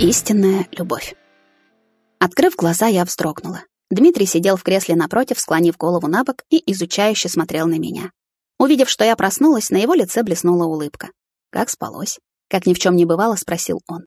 Истинная любовь. Открыв глаза, я вздрогнула. Дмитрий сидел в кресле напротив, склонив голову на бок и изучающе смотрел на меня. Увидев, что я проснулась, на его лице блеснула улыбка. «Как спалось?» Как ни в чем не бывало, спросил он.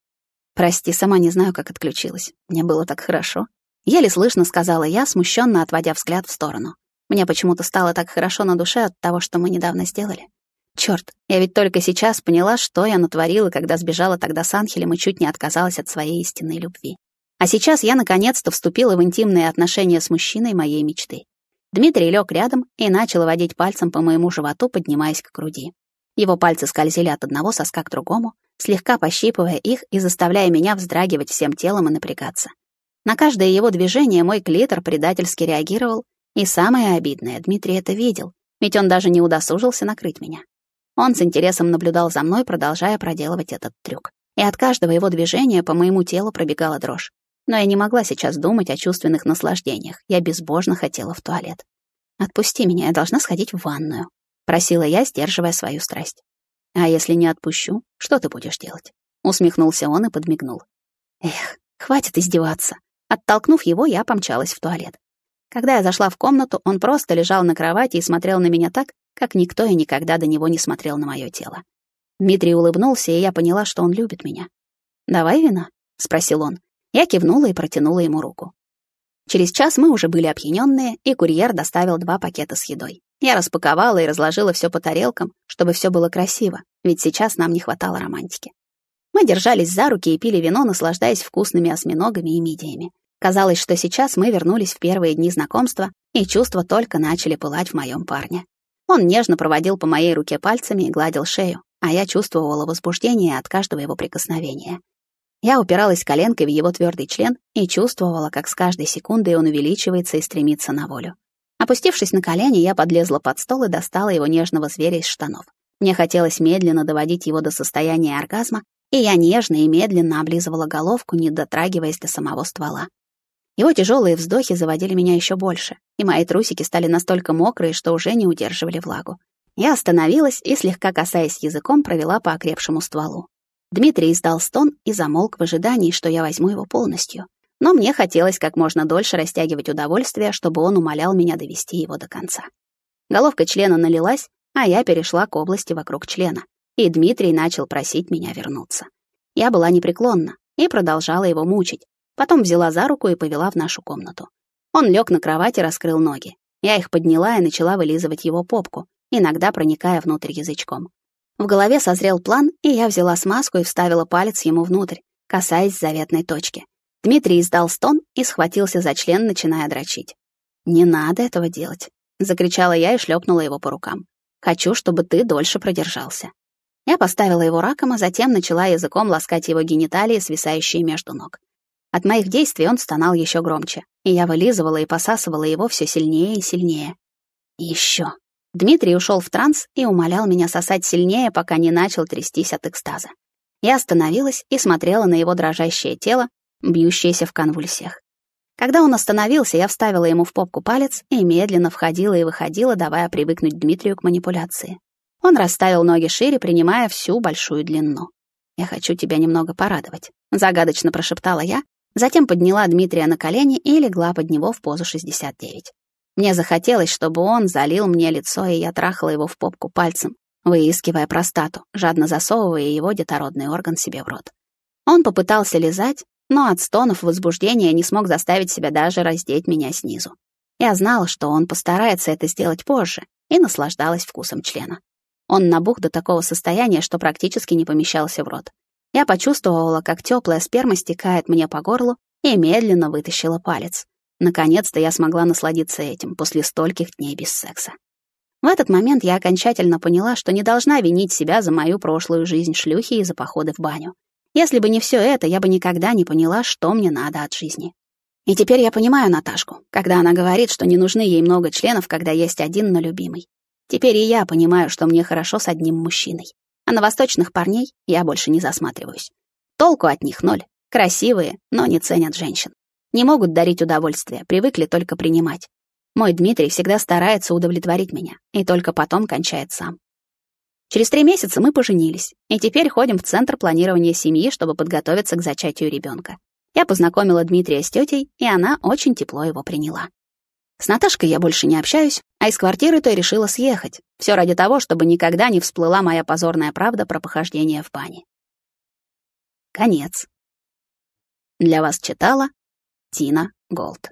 «Прости, сама не знаю, как отключилась. Мне было так хорошо». Еле слышно сказала я, смущенно отводя взгляд в сторону. Мне почему-то стало так хорошо на душе от того, что мы недавно сделали. Чёрт, я ведь только сейчас поняла, что я натворила, когда сбежала тогда с Анхелем и чуть не отказалась от своей истинной любви. А сейчас я наконец-то вступила в интимные отношения с мужчиной моей мечты. Дмитрий лег рядом и начал водить пальцем по моему животу, поднимаясь к груди. Его пальцы скользили от одного соска к другому, слегка пощипывая их и заставляя меня вздрагивать всем телом и напрягаться. На каждое его движение мой клитор предательски реагировал, и самое обидное, Дмитрий это видел, ведь он даже не удосужился накрыть меня. Он с интересом наблюдал за мной, продолжая проделывать этот трюк. И от каждого его движения по моему телу пробегала дрожь. Но я не могла сейчас думать о чувственных наслаждениях. Я безбожно хотела в туалет. «Отпусти меня, я должна сходить в ванную», — просила я, сдерживая свою страсть. «А если не отпущу, что ты будешь делать?» Усмехнулся он и подмигнул. «Эх, хватит издеваться». Оттолкнув его, я помчалась в туалет. Когда я зашла в комнату, он просто лежал на кровати и смотрел на меня так, как никто и никогда до него не смотрел на мое тело. Дмитрий улыбнулся, и я поняла, что он любит меня. «Давай вина?» — спросил он. Я кивнула и протянула ему руку. Через час мы уже были опьянённые, и курьер доставил два пакета с едой. Я распаковала и разложила все по тарелкам, чтобы все было красиво, ведь сейчас нам не хватало романтики. Мы держались за руки и пили вино, наслаждаясь вкусными осьминогами и мидиями. Казалось, что сейчас мы вернулись в первые дни знакомства, и чувства только начали пылать в моем парне. Он нежно проводил по моей руке пальцами и гладил шею, а я чувствовала возбуждение от каждого его прикосновения. Я упиралась коленкой в его твердый член и чувствовала, как с каждой секундой он увеличивается и стремится на волю. Опустившись на колени, я подлезла под стол и достала его нежного зверя из штанов. Мне хотелось медленно доводить его до состояния оргазма, и я нежно и медленно облизывала головку, не дотрагиваясь до самого ствола. Его тяжелые вздохи заводили меня еще больше, и мои трусики стали настолько мокрые, что уже не удерживали влагу. Я остановилась и, слегка касаясь языком, провела по окрепшему стволу. Дмитрий издал стон и замолк в ожидании, что я возьму его полностью. Но мне хотелось как можно дольше растягивать удовольствие, чтобы он умолял меня довести его до конца. Головка члена налилась, а я перешла к области вокруг члена, и Дмитрий начал просить меня вернуться. Я была непреклонна и продолжала его мучить, Потом взяла за руку и повела в нашу комнату. Он лег на кровать и раскрыл ноги. Я их подняла и начала вылизывать его попку, иногда проникая внутрь язычком. В голове созрел план, и я взяла смазку и вставила палец ему внутрь, касаясь заветной точки. Дмитрий издал стон и схватился за член, начиная дрочить. «Не надо этого делать», — закричала я и шлепнула его по рукам. «Хочу, чтобы ты дольше продержался». Я поставила его раком, а затем начала языком ласкать его гениталии, свисающие между ног. От моих действий он стонал еще громче, и я вылизывала и посасывала его все сильнее и сильнее. еще. Дмитрий ушел в транс и умолял меня сосать сильнее, пока не начал трястись от экстаза. Я остановилась и смотрела на его дрожащее тело, бьющееся в конвульсиях. Когда он остановился, я вставила ему в попку палец и медленно входила и выходила, давая привыкнуть Дмитрию к манипуляции. Он расставил ноги шире, принимая всю большую длину. «Я хочу тебя немного порадовать», — загадочно прошептала я, Затем подняла Дмитрия на колени и легла под него в позу 69. Мне захотелось, чтобы он залил мне лицо, и я трахала его в попку пальцем, выискивая простату, жадно засовывая его детородный орган себе в рот. Он попытался лизать, но от стонов возбуждения не смог заставить себя даже раздеть меня снизу. Я знала, что он постарается это сделать позже, и наслаждалась вкусом члена. Он набух до такого состояния, что практически не помещался в рот. Я почувствовала, как теплая сперма стекает мне по горлу и медленно вытащила палец. Наконец-то я смогла насладиться этим после стольких дней без секса. В этот момент я окончательно поняла, что не должна винить себя за мою прошлую жизнь шлюхи и за походы в баню. Если бы не все это, я бы никогда не поняла, что мне надо от жизни. И теперь я понимаю Наташку, когда она говорит, что не нужны ей много членов, когда есть один, но любимый. Теперь и я понимаю, что мне хорошо с одним мужчиной. А на восточных парней я больше не засматриваюсь. Толку от них ноль. Красивые, но не ценят женщин. Не могут дарить удовольствие, привыкли только принимать. Мой Дмитрий всегда старается удовлетворить меня и только потом кончает сам. Через три месяца мы поженились, и теперь ходим в центр планирования семьи, чтобы подготовиться к зачатию ребенка. Я познакомила Дмитрия с тетей, и она очень тепло его приняла. С Наташкой я больше не общаюсь, а из квартиры то решила съехать. Все ради того, чтобы никогда не всплыла моя позорная правда про похождение в бане. Конец. Для вас читала Тина Голд.